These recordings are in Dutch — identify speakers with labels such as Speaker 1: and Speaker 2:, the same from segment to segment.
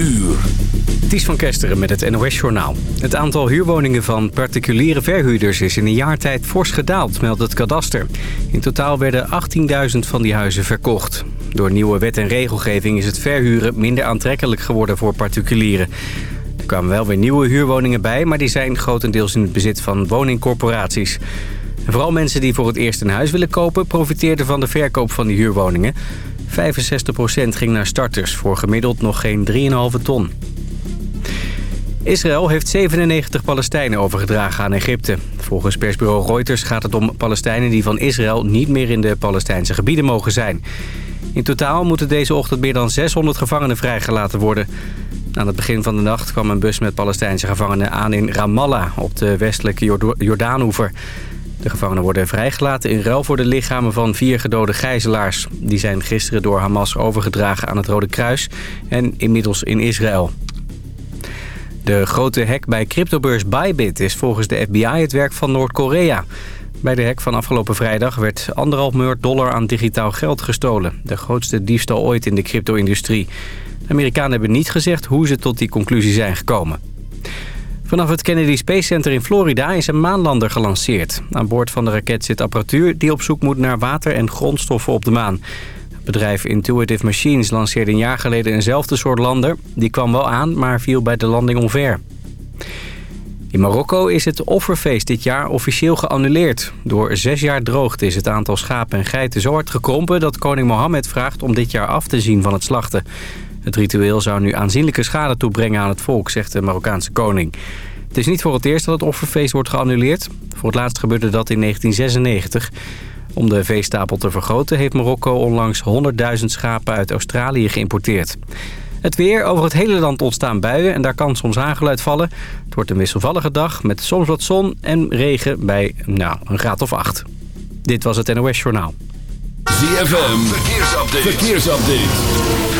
Speaker 1: uur.
Speaker 2: Ties van Kesteren met het NOS-journaal. Het aantal huurwoningen van particuliere verhuurders is in een jaar tijd fors gedaald, meldt het kadaster. In totaal werden 18.000 van die huizen verkocht. Door nieuwe wet en regelgeving is het verhuren minder aantrekkelijk geworden voor particulieren. Er kwamen wel weer nieuwe huurwoningen bij, maar die zijn grotendeels in het bezit van woningcorporaties. En vooral mensen die voor het eerst een huis willen kopen... profiteerden van de verkoop van die huurwoningen. 65% ging naar starters, voor gemiddeld nog geen 3,5 ton. Israël heeft 97 Palestijnen overgedragen aan Egypte. Volgens persbureau Reuters gaat het om Palestijnen die van Israël niet meer in de Palestijnse gebieden mogen zijn. In totaal moeten deze ochtend meer dan 600 gevangenen vrijgelaten worden. Aan het begin van de nacht kwam een bus met Palestijnse gevangenen aan in Ramallah op de westelijke Jordaanoever. De gevangenen worden vrijgelaten in ruil voor de lichamen van vier gedode gijzelaars. Die zijn gisteren door Hamas overgedragen aan het Rode Kruis en inmiddels in Israël. De grote hack bij cryptobeurs Bybit is volgens de FBI het werk van Noord-Korea. Bij de hack van afgelopen vrijdag werd anderhalf miljard dollar aan digitaal geld gestolen. De grootste diefstal ooit in de crypto-industrie. Amerikanen hebben niet gezegd hoe ze tot die conclusie zijn gekomen. Vanaf het Kennedy Space Center in Florida is een maanlander gelanceerd. Aan boord van de raket zit apparatuur die op zoek moet naar water en grondstoffen op de maan. Het bedrijf Intuitive Machines lanceerde een jaar geleden eenzelfde soort lander. Die kwam wel aan, maar viel bij de landing omver. In Marokko is het offerfeest dit jaar officieel geannuleerd. Door zes jaar droogte is het aantal schapen en geiten zo hard gekrompen... dat koning Mohammed vraagt om dit jaar af te zien van het slachten. Het ritueel zou nu aanzienlijke schade toebrengen aan het volk, zegt de Marokkaanse koning. Het is niet voor het eerst dat het offerfeest wordt geannuleerd. Voor het laatst gebeurde dat in 1996. Om de veestapel te vergroten heeft Marokko onlangs 100.000 schapen uit Australië geïmporteerd. Het weer. Over het hele land ontstaan buien en daar kan soms hagel vallen. Het wordt een wisselvallige dag met soms wat zon en regen bij nou, een graad of acht. Dit was het NOS Journaal.
Speaker 1: ZFM. Verkeersupdate. Verkeersupdate.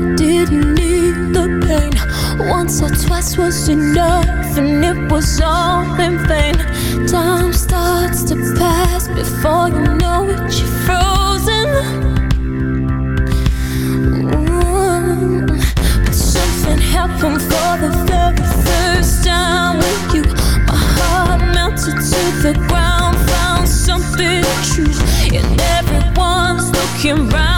Speaker 3: didn't need the pain. Once or twice was enough, and it was all in vain. Time starts to pass before you know it, you're frozen. Mm. Something happened for the very first time with you. My heart melted to the ground, found
Speaker 4: something true, and everyone's looking round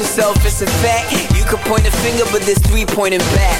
Speaker 4: yourself, it's a fact. You could point a finger, but there's three pointing back.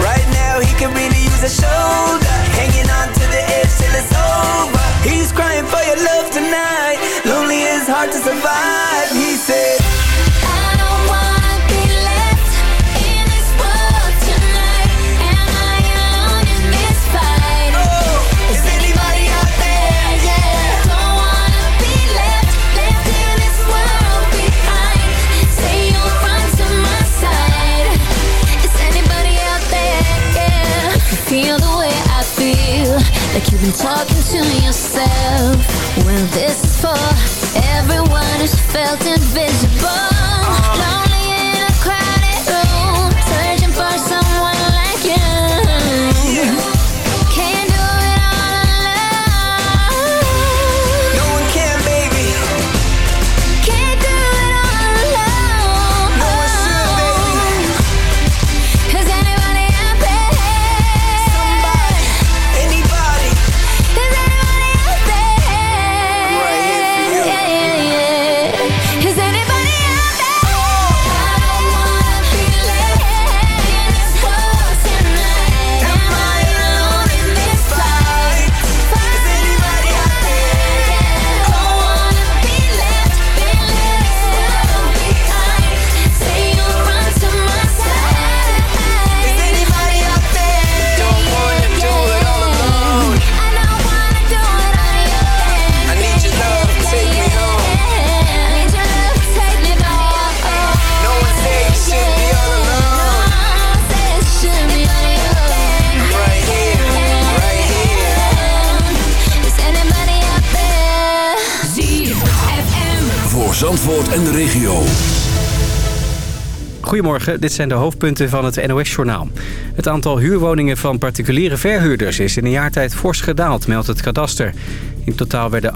Speaker 5: Right now, he can really use a shoulder, hanging on to the edge till it's over. He's crying for your love tonight. Lonely is hard to survive. He said.
Speaker 6: Like you've been talking to yourself. Well this is for everyone who's felt invisible.
Speaker 7: Uh-huh. Lonely
Speaker 2: Goedemorgen, dit zijn de hoofdpunten van het NOS-journaal. Het aantal huurwoningen van particuliere verhuurders is in een jaar tijd fors gedaald, meldt het kadaster. In totaal werden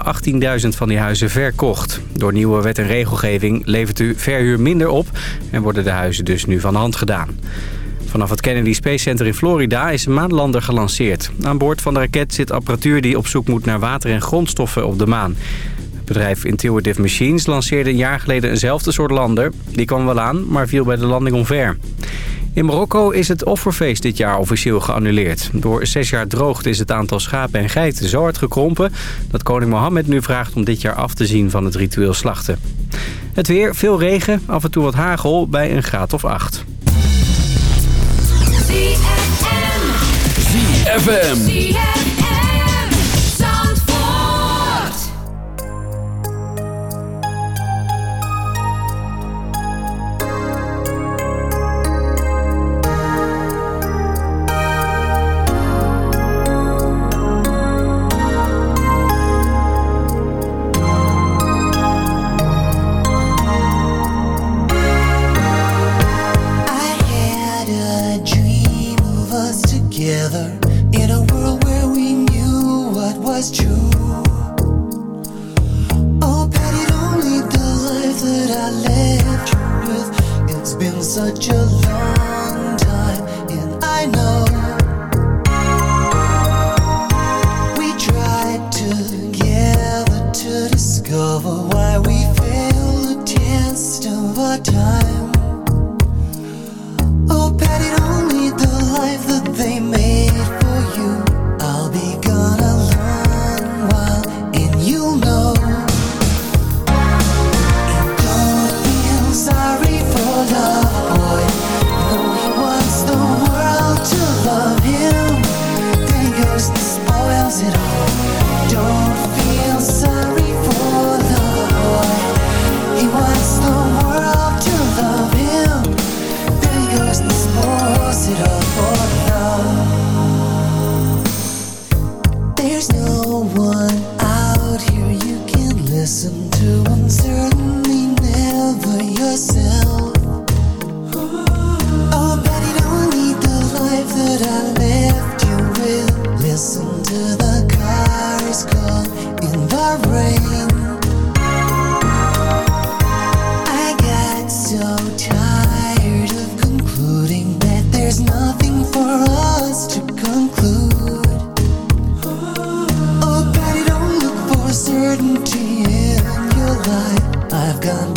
Speaker 2: 18.000 van die huizen verkocht. Door nieuwe wet en regelgeving levert u verhuur minder op en worden de huizen dus nu van hand gedaan. Vanaf het Kennedy Space Center in Florida is een maanlander gelanceerd. Aan boord van de raket zit apparatuur die op zoek moet naar water en grondstoffen op de maan. Het bedrijf Intuitive Machines lanceerde een jaar geleden eenzelfde soort lander. Die kwam wel aan, maar viel bij de landing omver. In Marokko is het offerfeest dit jaar officieel geannuleerd. Door zes jaar droogte is het aantal schapen en geiten zo hard gekrompen... dat koning Mohammed nu vraagt om dit jaar af te zien van het ritueel slachten. Het weer, veel regen, af en toe wat hagel bij een graad of acht.
Speaker 7: ZFM.
Speaker 8: gun.